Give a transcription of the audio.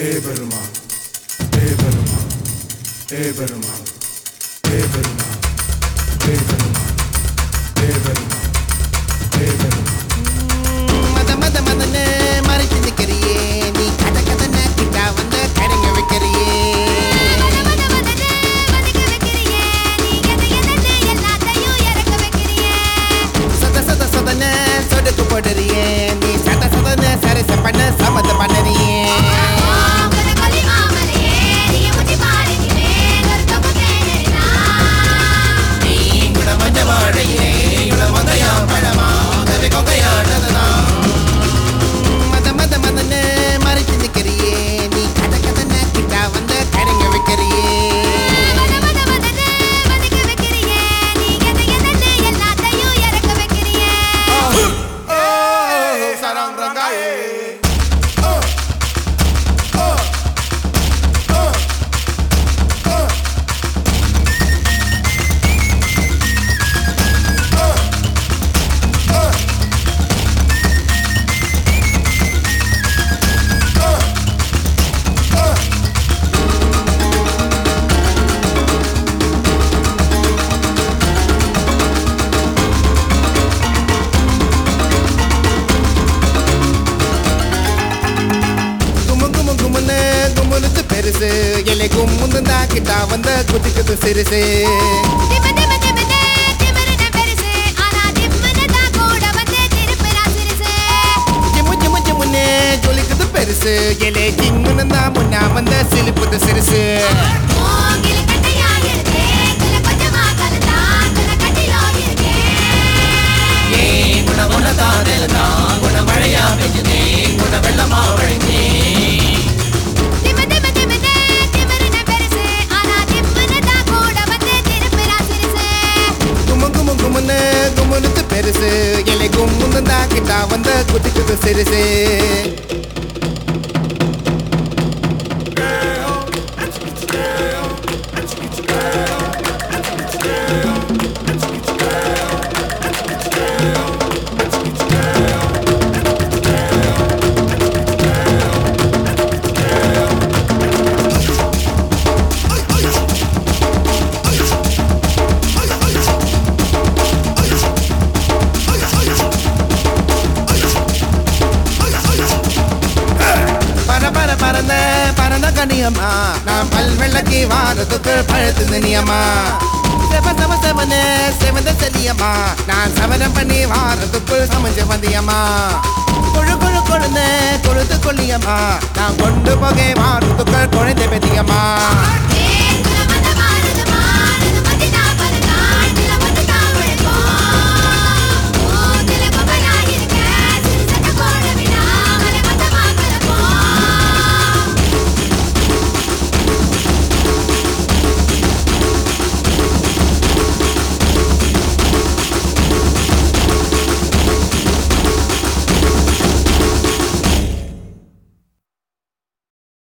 हे बर्मा हे बर्मा हे बर्मा हे बर्मा हे बर्मा எலை கும்முந்து தாக்கிட்டா வந்த குதிக்குது சிறுசு. ஜொலிக்குது பெருசு. எலே கிங்குன்னு தான் முன்னா வந்த சிலுப்புது சிறுசு. tudo que você deseja கனியமா நான் பல் வெள்ளக்கி வாரத்துக்கு பழுத்து நியமா? செவ செவ செவனே செவந்த செல்லியம்மா நான் சவரம் பண்ணி வாரத்துக்குள் சமைஞ்சு வந்தியம்மா கொழு கொழு கொழுந்த கொழுத்து கொள்ளியம்மா. நான் கொண்டு போகே வாரத்துக்குள் குழந்தை பெத்தியம்மா